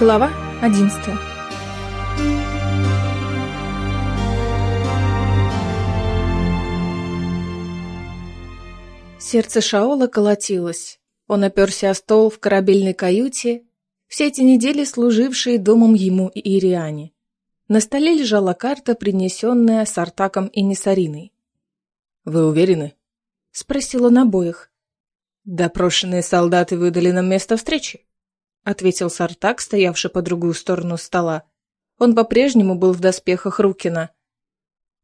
Глава одиннадцатая Сердце Шаола колотилось. Он оперся о стол в корабельной каюте, все эти недели служившие домом ему и Ириане. На столе лежала карта, принесенная Сартаком и Несариной. «Вы уверены?» — спросил он обоих. «Допрошенные солдаты выдали нам место встречи», — ответил Сартак, стоявший по другую сторону стола. Он по-прежнему был в доспехах Рукина.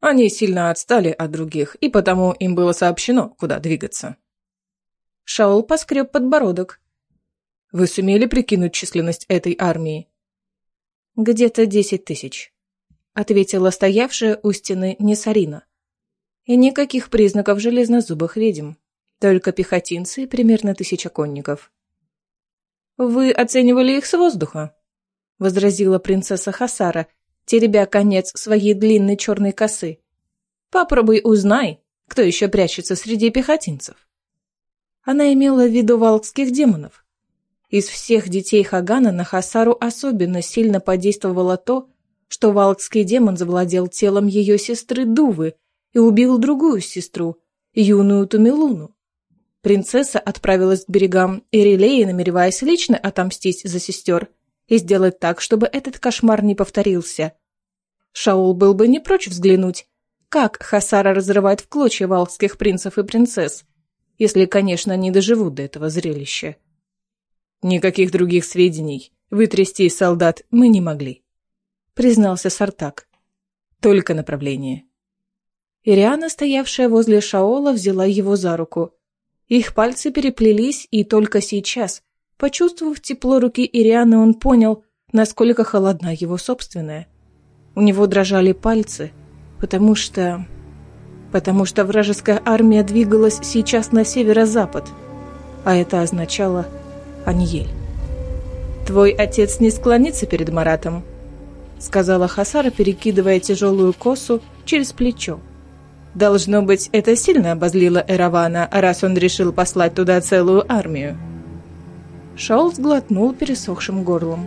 Они сильно отстали от других, и потому им было сообщено, куда двигаться. Шаул поскреб подбородок. «Вы сумели прикинуть численность этой армии?» «Где-то десять тысяч», — ответила стоявшая у стены Несарина. «И никаких признаков железнозубых ведьм, только пехотинцы и примерно тысяча конников». «Вы оценивали их с воздуха?» — возразила принцесса Хасара, теребя конец своей длинной черной косы. «Попробуй узнай, кто еще прячется среди пехотинцев». Она имела в виду валкских демонов. Из всех детей Хагана на Хасару особенно сильно подействовало то, что валкский демон завладел телом ее сестры Дувы и убил другую сестру, юную Тумилуну. Принцесса отправилась к берегам Ирилеи, намереваясь лично отомстить за сестер и сделать так, чтобы этот кошмар не повторился. Шаул был бы не прочь взглянуть, как Хасара разрывает в клочья валских принцев и принцесс, если, конечно, не доживут до этого зрелища. Никаких других сведений вытрясти из солдат мы не могли, признался Сартак. Только направление. Ириана, стоявшая возле Шаола, взяла его за руку. Их пальцы переплелись, и только сейчас, почувствовав тепло руки Ирианы, он понял, насколько холодна его собственная. У него дрожали пальцы, потому что... потому что вражеская армия двигалась сейчас на северо-запад, а это означало Аньель. «Твой отец не склонится перед Маратом», — сказала Хасара, перекидывая тяжелую косу через плечо. Должно быть, это сильно обозлило Эравана, раз он решил послать туда целую армию. Шаул сглотнул пересохшим горлом.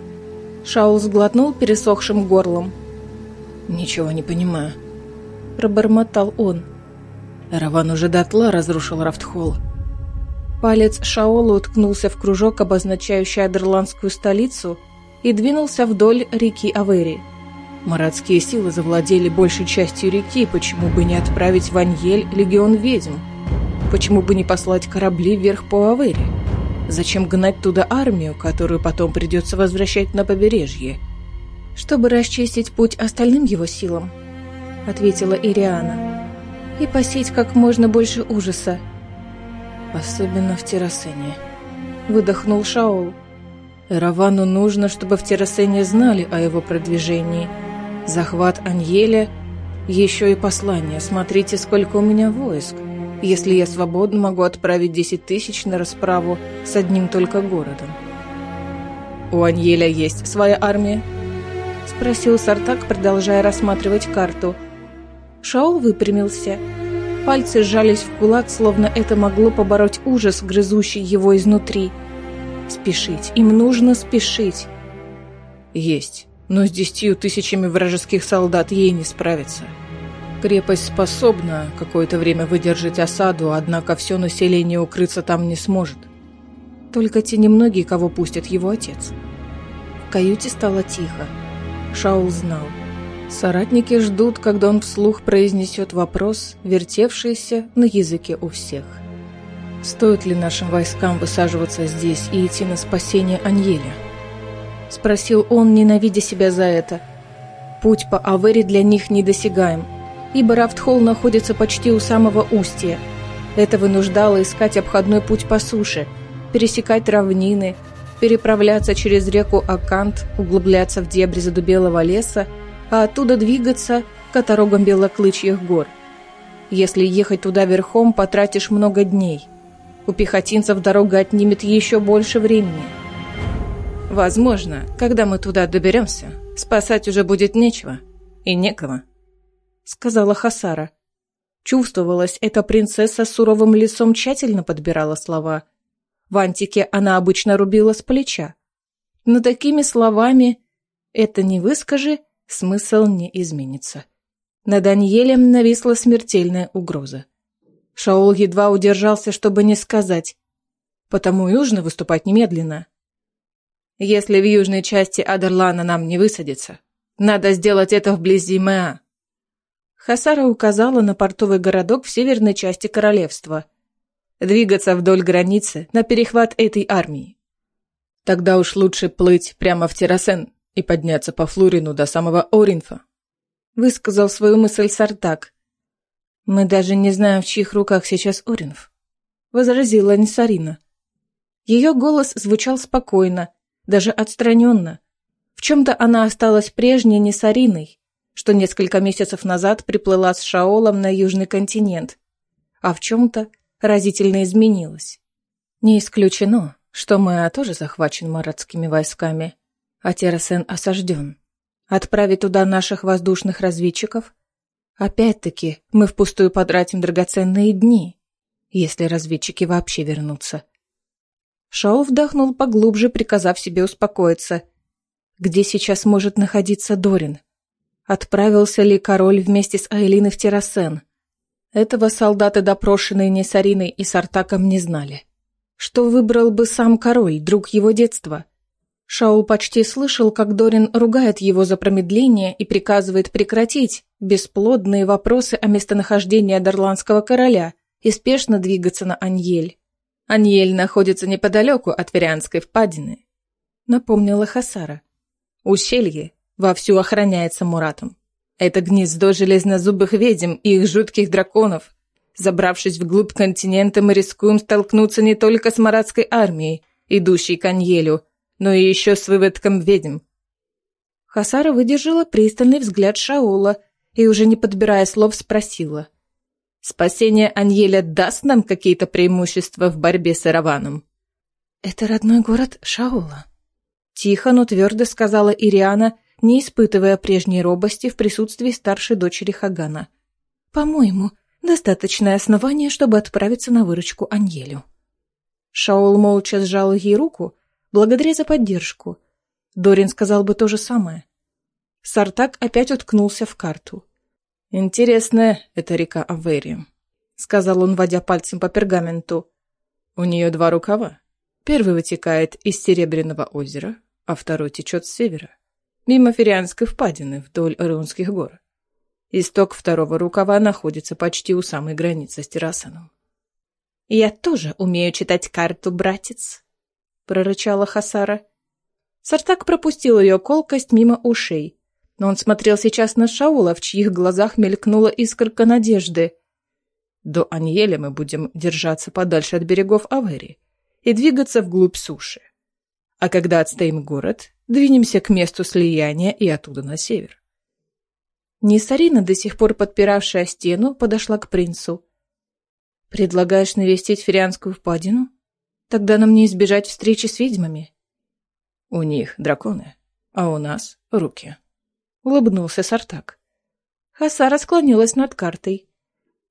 Шаул сглотнул пересохшим горлом. «Ничего не понимаю», — пробормотал он. Эраван уже дотла разрушил Рафтхолл. Палец Шаола уткнулся в кружок, обозначающий Адерландскую столицу, и двинулся вдоль реки Авери. Маратские силы завладели большей частью реки, почему бы не отправить в Аньель легион ведьм? Почему бы не послать корабли вверх по Авере? Зачем гнать туда армию, которую потом придется возвращать на побережье? Чтобы расчистить путь остальным его силам, ответила Ириана, и посеять как можно больше ужаса. Особенно в Террасене. Выдохнул Шаол. Эравану нужно, чтобы в Террасене знали о его продвижении – Захват Аньеля, еще и послание. Смотрите, сколько у меня войск. Если я свободно, могу отправить десять тысяч на расправу с одним только городом. «У Аньеля есть своя армия?» — спросил Сартак, продолжая рассматривать карту. Шаул выпрямился. Пальцы сжались в кулак, словно это могло побороть ужас, грызущий его изнутри. Спешить, им нужно спешить. «Есть», но с десятью тысячами вражеских солдат ей не справиться. Крепость способна какое-то время выдержать осаду, однако все население укрыться там не сможет. Только те немногие, кого пустит его отец. В каюте стало тихо. Шаул знал. Соратники ждут, когда он вслух произнесет вопрос, вертевшийся на языке у всех. Стоит ли нашим войскам высаживаться здесь и идти на спасение Аньеля? — спросил он, ненавидя себя за это. Путь по Авере для них недосягаем, ибо Рафтхолл находится почти у самого устья. Это вынуждало искать обходной путь по суше, пересекать равнины, переправляться через реку Акант, углубляться в дебри задубелого леса, а оттуда двигаться к оторогам белоклычьих гор. Если ехать туда верхом, потратишь много дней. У пехотинцев дорога отнимет еще больше времени – Возможно, когда мы туда доберемся, спасать уже будет нечего и некого, сказала Хасара. Чувствовалось, эта принцесса с суровым лицом тщательно подбирала слова. В антике она обычно рубила с плеча. Но такими словами «это не выскажи» смысл не изменится. Над Даниэлем нависла смертельная угроза. Шаул едва удержался, чтобы не сказать. Потому нужно выступать немедленно. Если в южной части Адерлана нам не высадиться, надо сделать это вблизи Мэа. Хасара указала на портовый городок в северной части королевства. Двигаться вдоль границы на перехват этой армии. Тогда уж лучше плыть прямо в Террасен и подняться по Флурину до самого Оринфа. Высказал свою мысль Сартак. Мы даже не знаем, в чьих руках сейчас Оринф. Возразила Нисарина. Ее голос звучал спокойно, даже отстраненно. В чем-то она осталась прежней Нисариной, что несколько месяцев назад приплыла с Шаолом на Южный континент, а в чем-то разительно изменилась. Не исключено, что Мэа тоже захвачен маратскими войсками, а Террасен осажден. Отправить туда наших воздушных разведчиков? Опять-таки, мы впустую потратим драгоценные дни, если разведчики вообще вернутся. Шаол вдохнул поглубже, приказав себе успокоиться. Где сейчас может находиться Дорин? Отправился ли король вместе с Айлиной в Террасен? Этого солдаты, допрошенные Несариной и Сартаком, не знали. Что выбрал бы сам король, друг его детства? Шаул почти слышал, как Дорин ругает его за промедление и приказывает прекратить бесплодные вопросы о местонахождении Адерландского короля и спешно двигаться на Аньель. Аньель находится неподалеку от Верианской впадины, напомнила Хасара. Ущелье вовсю охраняется Муратом. Это гнездо железнозубых ведьм и их жутких драконов. Забравшись вглубь континента, мы рискуем столкнуться не только с маратской армией, идущей к Аньелю, но и еще с выводком ведьм. Хасара выдержала пристальный взгляд Шаула и, уже не подбирая слов, спросила — Спасение Аньеля даст нам какие-то преимущества в борьбе с Ираваном?» «Это родной город Шаула», — тихо, но твердо сказала Ириана, не испытывая прежней робости в присутствии старшей дочери Хагана. «По-моему, достаточное основание, чтобы отправиться на выручку Аньелю». Шаул молча сжал ей руку, благодаря за поддержку. Дорин сказал бы то же самое. Сартак опять уткнулся в карту. «Интересная эта река Авери», — сказал он, водя пальцем по пергаменту. «У нее два рукава. Первый вытекает из Серебряного озера, а второй течет с севера, мимо Ферианской впадины вдоль Орионских гор. Исток второго рукава находится почти у самой границы с Террасаном. «Я тоже умею читать карту, братец», — прорычала Хасара. Сартак пропустил ее колкость мимо ушей, но он смотрел сейчас на Шаула, в чьих глазах мелькнула искорка надежды. До Аньеля мы будем держаться подальше от берегов Авери и двигаться вглубь суши. А когда отстоим город, двинемся к месту слияния и оттуда на север. Нисарина, до сих пор подпиравшая стену, подошла к принцу. «Предлагаешь навестить Ферианскую впадину? Тогда нам не избежать встречи с ведьмами». «У них драконы, а у нас руки». — улыбнулся Сартак. Хасара склонилась над картой.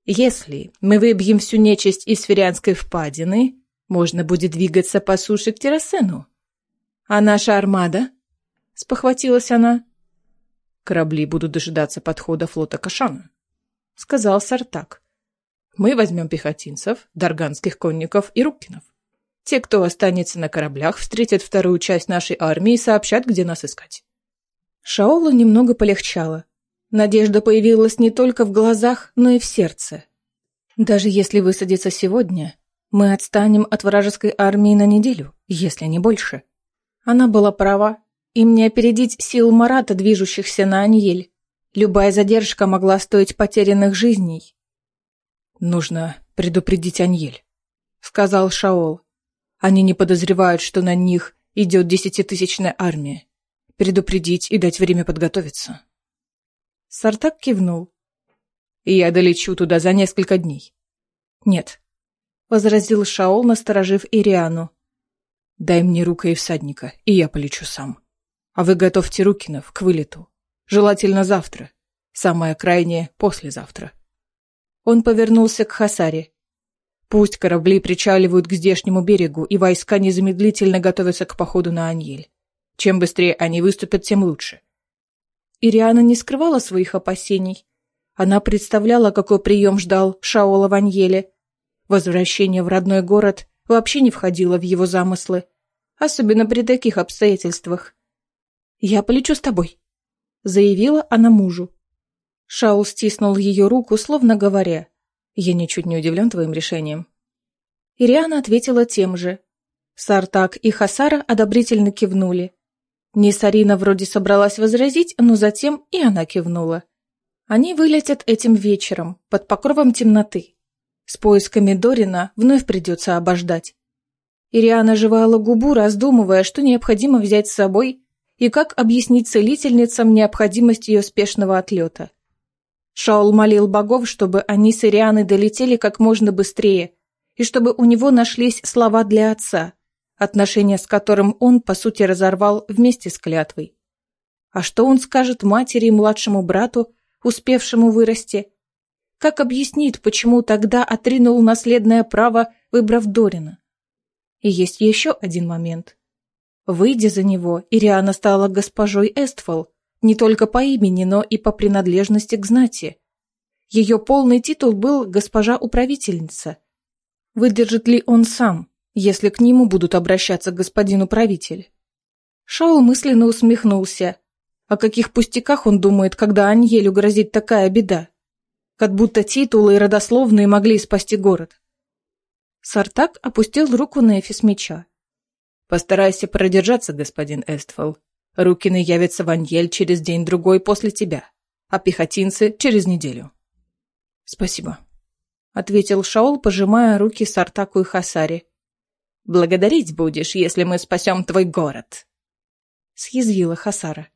«Если мы выбьем всю нечисть из Ферианской впадины, можно будет двигаться по суше к Террасену. А наша армада?» — спохватилась она. «Корабли будут дожидаться подхода флота Кашана», — сказал Сартак. «Мы возьмем пехотинцев, дарганских конников и руккинов. Те, кто останется на кораблях, встретят вторую часть нашей армии и сообщат, где нас искать. Шаолу немного полегчало. Надежда появилась не только в глазах, но и в сердце. Даже если высадиться сегодня, мы отстанем от вражеской армии на неделю, если не больше. Она была права. Им не опередить сил Марата, движущихся на Аньель. Любая задержка могла стоить потерянных жизней. «Нужно предупредить Аньель», — сказал Шаол. «Они не подозревают, что на них идет десятитысячная армия предупредить и дать время подготовиться. Сартак кивнул. «Я долечу туда за несколько дней». «Нет», — возразил Шаол, насторожив Ириану. «Дай мне рука и всадника, и я полечу сам. А вы готовьте Рукинов к вылету. Желательно завтра. Самое крайнее — послезавтра». Он повернулся к Хасаре. «Пусть корабли причаливают к здешнему берегу, и войска незамедлительно готовятся к походу на Аньель. Чем быстрее они выступят, тем лучше. Ириана не скрывала своих опасений. Она представляла, какой прием ждал Шаола Ваньеле. Возвращение в родной город вообще не входило в его замыслы, особенно при таких обстоятельствах. «Я полечу с тобой», — заявила она мужу. Шаул стиснул ее руку, словно говоря, «Я ничуть не удивлен твоим решением». Ириана ответила тем же. Сартак и Хасара одобрительно кивнули. Нисарина вроде собралась возразить, но затем и она кивнула. Они вылетят этим вечером, под покровом темноты. С поисками Дорина вновь придется обождать. Ириана жевала губу, раздумывая, что необходимо взять с собой и как объяснить целительницам необходимость ее спешного отлета. Шаул молил богов, чтобы они с Ирианой долетели как можно быстрее, и чтобы у него нашлись слова для отца, отношения с которым он, по сути, разорвал вместе с клятвой. А что он скажет матери и младшему брату, успевшему вырасти? Как объяснит, почему тогда отринул наследное право, выбрав Дорина? И есть еще один момент. Выйдя за него, Ириана стала госпожой Эстфол, не только по имени, но и по принадлежности к знати. Ее полный титул был госпожа-управительница. Выдержит ли он сам, если к нему будут обращаться господин управитель? Шаул мысленно усмехнулся. О каких пустяках он думает, когда Аньелю грозит такая беда? Как будто титулы и родословные могли спасти город. Сартак опустил руку на эфис меча. Постарайся продержаться, господин Эстфол. Рукины явятся в Аньель через день-другой после тебя, а пехотинцы — через неделю. Спасибо, — ответил Шаол, пожимая руки Сартаку и Хасари. Благодарить будешь, если мы спасем твой город, — съязвила Хасара.